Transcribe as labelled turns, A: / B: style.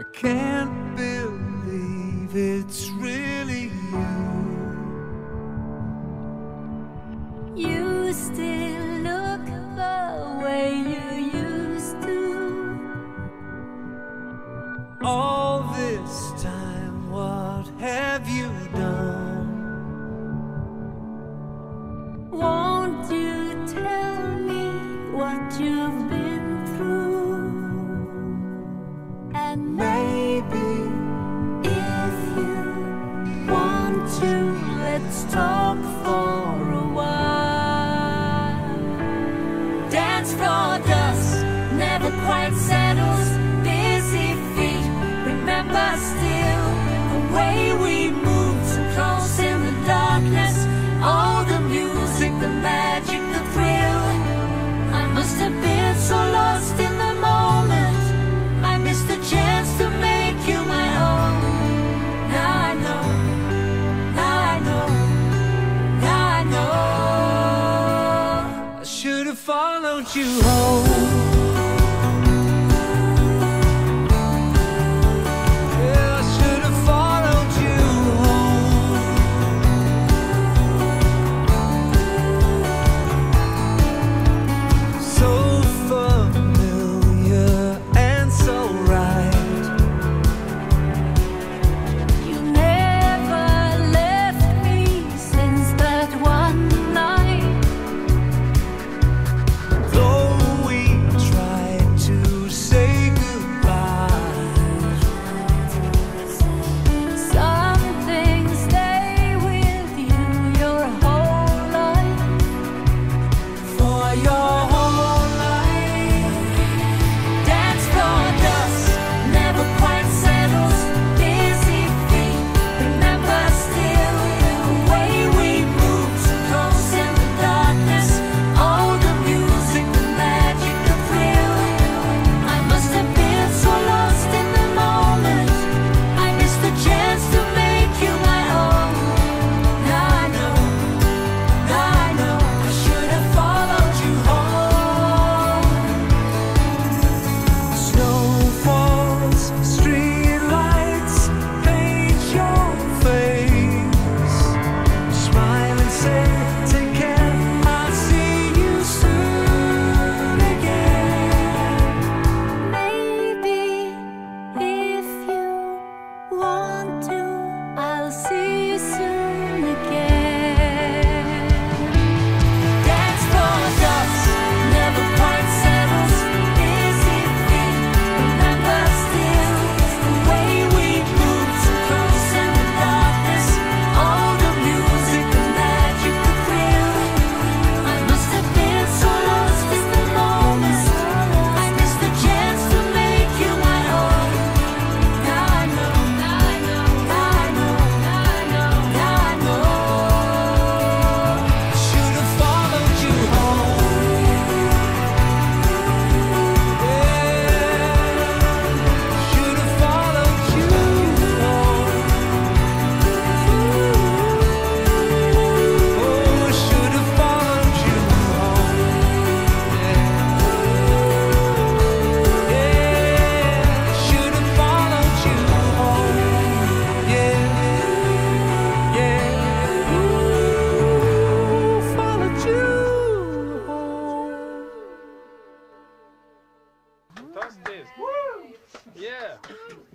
A: I can't believe it's
B: real. Let's talk for a while. Dance
A: for
B: dust never quite settles. Busy feet remember still the way we move. followed you home.
C: Yeah.